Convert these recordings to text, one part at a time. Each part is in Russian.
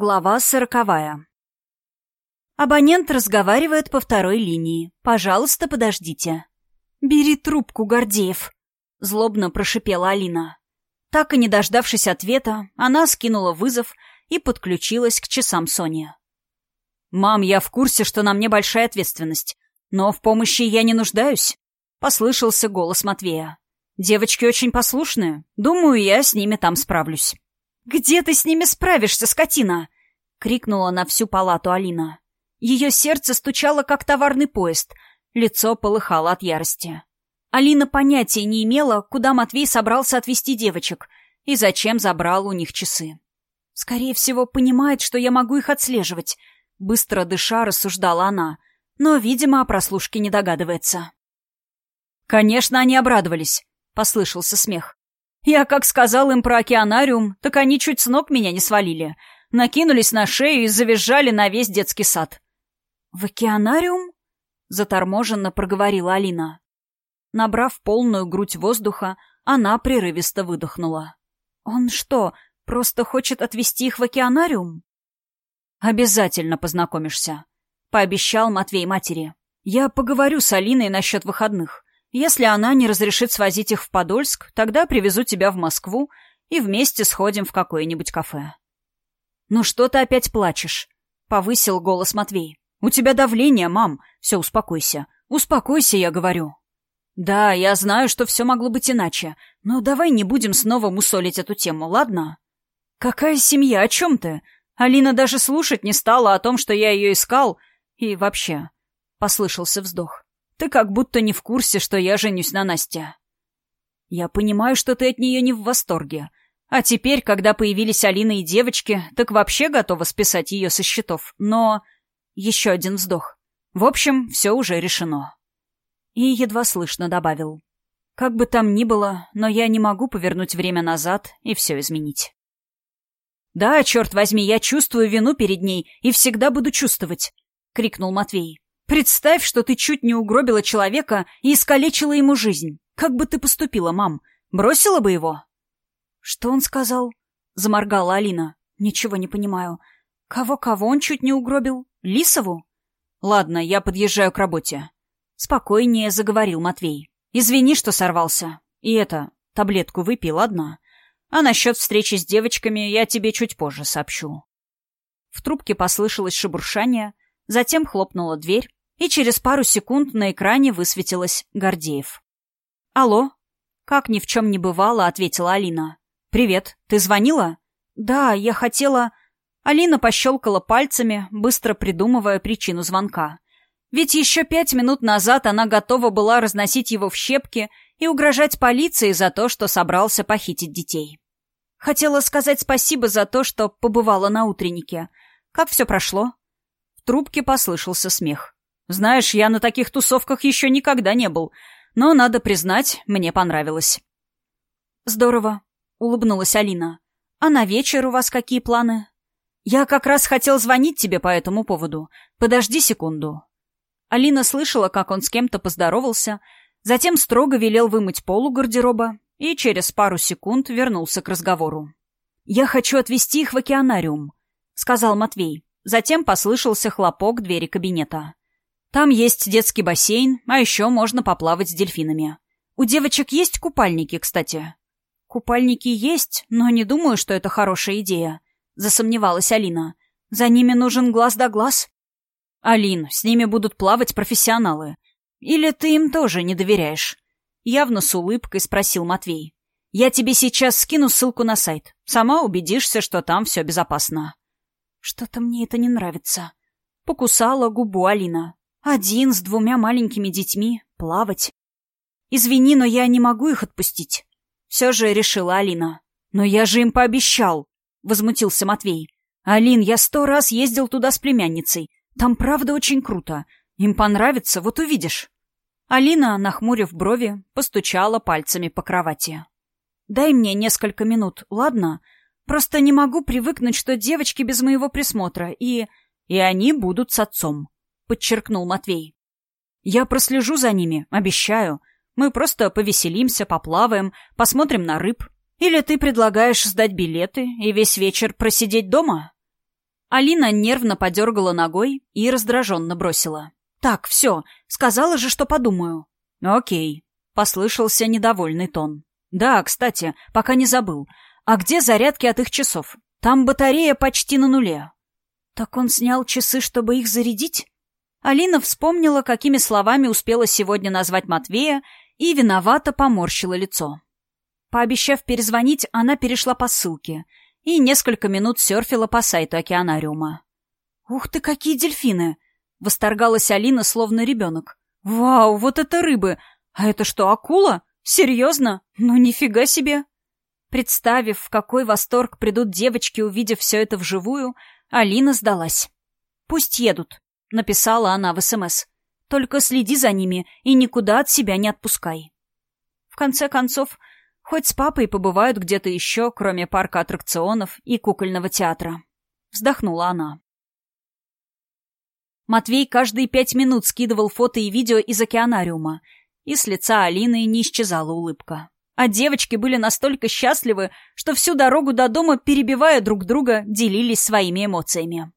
Глава сороковая. Абонент разговаривает по второй линии. Пожалуйста, подождите. «Бери трубку, Гордеев», — злобно прошипела Алина. Так и не дождавшись ответа, она скинула вызов и подключилась к часам Сони. «Мам, я в курсе, что на мне большая ответственность, но в помощи я не нуждаюсь», — послышался голос Матвея. «Девочки очень послушные. Думаю, я с ними там справлюсь». «Где ты с ними справишься, скотина?» — крикнула на всю палату Алина. Ее сердце стучало, как товарный поезд, лицо полыхало от ярости. Алина понятия не имела, куда Матвей собрался отвезти девочек и зачем забрал у них часы. «Скорее всего, понимает, что я могу их отслеживать», — быстро дыша рассуждала она, но, видимо, о прослушке не догадывается. «Конечно, они обрадовались», — послышался смех. Я как сказал им про океанариум, так они чуть с ног меня не свалили. Накинулись на шею и завизжали на весь детский сад. «В океанариум?» — заторможенно проговорила Алина. Набрав полную грудь воздуха, она прерывисто выдохнула. «Он что, просто хочет отвезти их в океанариум?» «Обязательно познакомишься», — пообещал Матвей матери. «Я поговорю с Алиной насчет выходных. Если она не разрешит свозить их в Подольск, тогда привезу тебя в Москву и вместе сходим в какое-нибудь кафе». «Ну что ты опять плачешь?» — повысил голос Матвей. «У тебя давление, мам. Все, успокойся. Успокойся, я говорю». «Да, я знаю, что все могло быть иначе, но давай не будем снова мусолить эту тему, ладно?» «Какая семья? О чем ты? Алина даже слушать не стала о том, что я ее искал. И вообще...» — послышался вздох. Ты как будто не в курсе, что я женюсь на Насте. Я понимаю, что ты от нее не в восторге. А теперь, когда появились Алина и девочки, так вообще готова списать ее со счетов. Но... Еще один вздох. В общем, все уже решено. И едва слышно добавил. Как бы там ни было, но я не могу повернуть время назад и все изменить. «Да, черт возьми, я чувствую вину перед ней и всегда буду чувствовать», — крикнул Матвей. Представь, что ты чуть не угробила человека и искалечила ему жизнь. Как бы ты поступила, мам? Бросила бы его?» «Что он сказал?» — заморгала Алина. «Ничего не понимаю. Кого-кого он чуть не угробил? Лисову?» «Ладно, я подъезжаю к работе». Спокойнее заговорил Матвей. «Извини, что сорвался. И это, таблетку выпей, ладно? А насчет встречи с девочками я тебе чуть позже сообщу». В трубке послышалось шебуршание, затем хлопнула дверь, и через пару секунд на экране высветилось Гордеев. «Алло?» «Как ни в чем не бывало», — ответила Алина. «Привет. Ты звонила?» «Да, я хотела...» Алина пощелкала пальцами, быстро придумывая причину звонка. Ведь еще пять минут назад она готова была разносить его в щепки и угрожать полиции за то, что собрался похитить детей. Хотела сказать спасибо за то, что побывала на утреннике. Как все прошло? В трубке послышался смех. Знаешь, я на таких тусовках еще никогда не был, но, надо признать, мне понравилось». «Здорово», — улыбнулась Алина. «А на вечер у вас какие планы?» «Я как раз хотел звонить тебе по этому поводу. Подожди секунду». Алина слышала, как он с кем-то поздоровался, затем строго велел вымыть пол у гардероба и через пару секунд вернулся к разговору. «Я хочу отвезти их в океанариум», — сказал Матвей. Затем послышался хлопок двери кабинета. Там есть детский бассейн, а еще можно поплавать с дельфинами. У девочек есть купальники, кстати. Купальники есть, но не думаю, что это хорошая идея, засомневалась Алина. За ними нужен глаз да глаз. Алин, с ними будут плавать профессионалы. Или ты им тоже не доверяешь? Явно с улыбкой спросил Матвей. Я тебе сейчас скину ссылку на сайт. Сама убедишься, что там все безопасно. Что-то мне это не нравится. Покусала губу Алина. Один с двумя маленькими детьми. Плавать. Извини, но я не могу их отпустить. Все же решила Алина. Но я же им пообещал. Возмутился Матвей. Алин, я сто раз ездил туда с племянницей. Там правда очень круто. Им понравится, вот увидишь. Алина, нахмурив брови, постучала пальцами по кровати. «Дай мне несколько минут, ладно? Просто не могу привыкнуть, что девочки без моего присмотра, и... и они будут с отцом подчеркнул Матвей. «Я прослежу за ними, обещаю. Мы просто повеселимся, поплаваем, посмотрим на рыб. Или ты предлагаешь сдать билеты и весь вечер просидеть дома?» Алина нервно подергала ногой и раздраженно бросила. «Так, все, сказала же, что подумаю». «Окей», — послышался недовольный тон. «Да, кстати, пока не забыл. А где зарядки от их часов? Там батарея почти на нуле». «Так он снял часы, чтобы их зарядить?» Алина вспомнила, какими словами успела сегодня назвать Матвея, и виновато поморщила лицо. Пообещав перезвонить, она перешла по ссылке и несколько минут серфила по сайту океанариума. «Ух ты, какие дельфины!» — восторгалась Алина, словно ребенок. «Вау, вот это рыбы! А это что, акула? Серьезно? Ну нифига себе!» Представив, в какой восторг придут девочки, увидев все это вживую, Алина сдалась. «Пусть едут», — написала она в СМС. «Только следи за ними и никуда от себя не отпускай». В конце концов, Хоть с папой побывают где-то еще, кроме парка аттракционов и кукольного театра. Вздохнула она. Матвей каждые пять минут скидывал фото и видео из океанариума, и с лица Алины не исчезала улыбка. А девочки были настолько счастливы, что всю дорогу до дома, перебивая друг друга, делились своими эмоциями.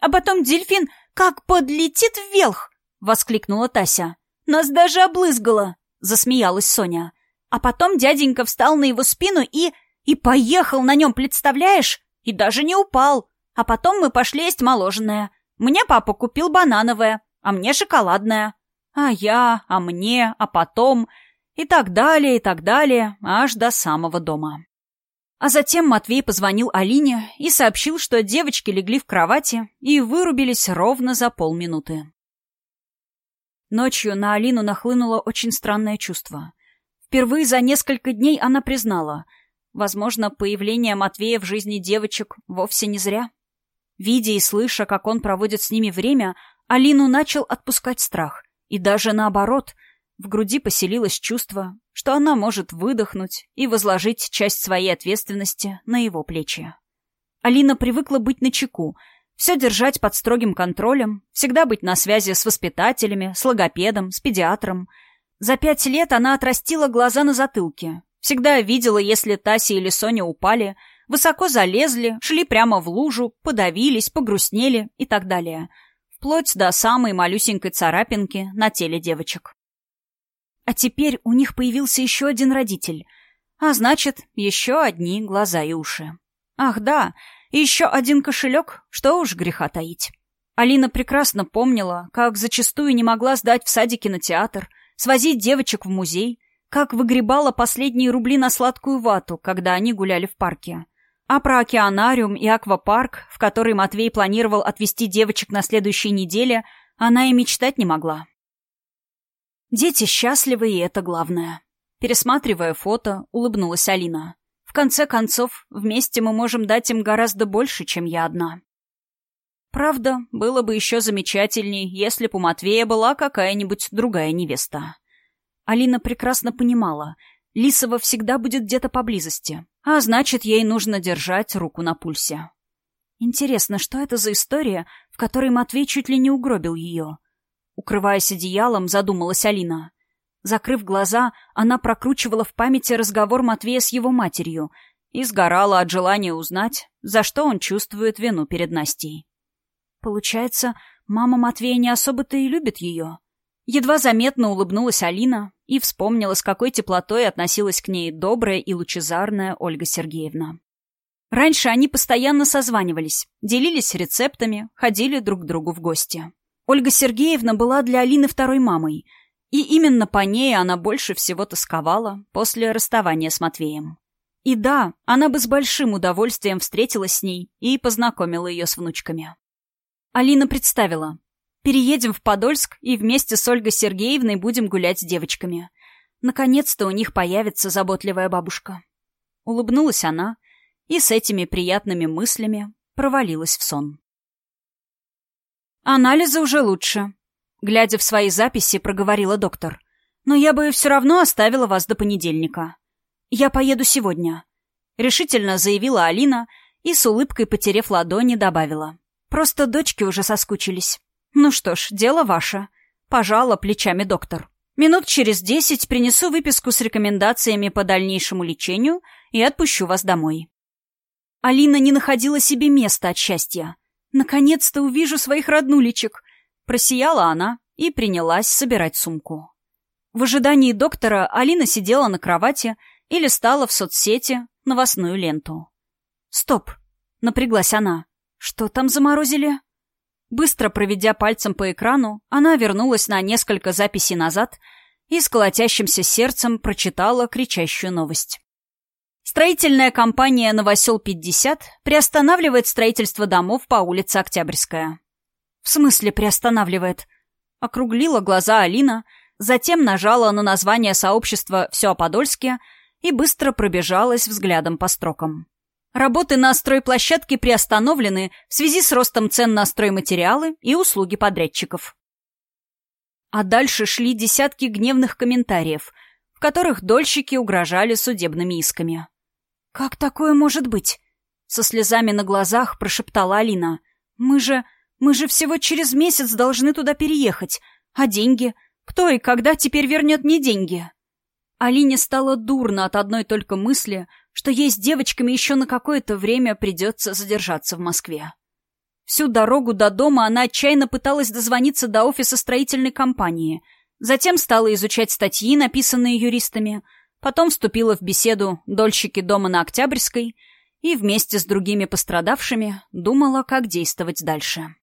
«А потом дельфин как подлетит вверх!» — воскликнула Тася. «Нас даже облызгало!» — засмеялась Соня. А потом дяденька встал на его спину и... и поехал на нем, представляешь? И даже не упал. А потом мы пошли есть мороженое. Мне папа купил банановое, а мне шоколадное. А я, а мне, а потом... И так далее, и так далее, аж до самого дома. А затем Матвей позвонил Алине и сообщил, что девочки легли в кровати и вырубились ровно за полминуты. Ночью на Алину нахлынуло очень странное чувство. Впервые за несколько дней она признала. Возможно, появление Матвея в жизни девочек вовсе не зря. Видя и слыша, как он проводит с ними время, Алину начал отпускать страх. И даже наоборот, в груди поселилось чувство, что она может выдохнуть и возложить часть своей ответственности на его плечи. Алина привыкла быть начеку, все держать под строгим контролем, всегда быть на связи с воспитателями, с логопедом, с педиатром — за пять лет она отрастила глаза на затылке. Всегда видела, если Тася или Соня упали, высоко залезли, шли прямо в лужу, подавились, погрустнели и так далее. Вплоть до самой малюсенькой царапинки на теле девочек. А теперь у них появился еще один родитель. А значит, еще одни глаза и уши. Ах да, еще один кошелек, что уж греха таить. Алина прекрасно помнила, как зачастую не могла сдать в садике на театр — свозить девочек в музей, как выгребала последние рубли на сладкую вату, когда они гуляли в парке. А про океанариум и аквапарк, в который Матвей планировал отвезти девочек на следующей неделе, она и мечтать не могла. Дети счастливы, и это главное. Пересматривая фото, улыбнулась Алина. В конце концов, вместе мы можем дать им гораздо больше, чем я одна. Правда, было бы еще замечательней, если бы у Матвея была какая-нибудь другая невеста. Алина прекрасно понимала, Лисова всегда будет где-то поблизости, а значит, ей нужно держать руку на пульсе. Интересно, что это за история, в которой Матвей чуть ли не угробил ее? Укрываясь одеялом, задумалась Алина. Закрыв глаза, она прокручивала в памяти разговор Матвея с его матерью и сгорала от желания узнать, за что он чувствует вину перед Настей. Получается, мама Матвея не особо-то и любит ее. Едва заметно улыбнулась Алина и вспомнила, с какой теплотой относилась к ней добрая и лучезарная Ольга Сергеевна. Раньше они постоянно созванивались, делились рецептами, ходили друг к другу в гости. Ольга Сергеевна была для Алины второй мамой, и именно по ней она больше всего тосковала после расставания с Матвеем. И да, она бы с большим удовольствием встретилась с ней и познакомила ее с внучками. Алина представила. Переедем в Подольск и вместе с Ольгой Сергеевной будем гулять с девочками. Наконец-то у них появится заботливая бабушка. Улыбнулась она и с этими приятными мыслями провалилась в сон. Анализы уже лучше. Глядя в свои записи, проговорила доктор. Но я бы все равно оставила вас до понедельника. Я поеду сегодня. Решительно заявила Алина и с улыбкой, потерев ладони, добавила. Просто дочки уже соскучились. Ну что ж, дело ваше. Пожала плечами доктор. Минут через десять принесу выписку с рекомендациями по дальнейшему лечению и отпущу вас домой. Алина не находила себе места от счастья. «Наконец-то увижу своих роднулечек!» Просияла она и принялась собирать сумку. В ожидании доктора Алина сидела на кровати и листала в соцсети новостную ленту. «Стоп!» — напряглась она. «Что там заморозили?» Быстро проведя пальцем по экрану, она вернулась на несколько записей назад и с колотящимся сердцем прочитала кричащую новость. Строительная компания «Новосел-50» приостанавливает строительство домов по улице Октябрьская. «В смысле приостанавливает?» Округлила глаза Алина, затем нажала на название сообщества «Все о Подольске» и быстро пробежалась взглядом по строкам. Работы на стройплощадке приостановлены в связи с ростом цен на стройматериалы и услуги подрядчиков. А дальше шли десятки гневных комментариев, в которых дольщики угрожали судебными исками. «Как такое может быть?» Со слезами на глазах прошептала Алина. «Мы же... мы же всего через месяц должны туда переехать. А деньги? Кто и когда теперь вернет мне деньги?» Алине стало дурно от одной только мысли, что ей с девочками еще на какое-то время придется задержаться в Москве. Всю дорогу до дома она отчаянно пыталась дозвониться до офиса строительной компании, затем стала изучать статьи, написанные юристами, Потом вступила в беседу дольщики дома на Октябрьской и вместе с другими пострадавшими думала, как действовать дальше.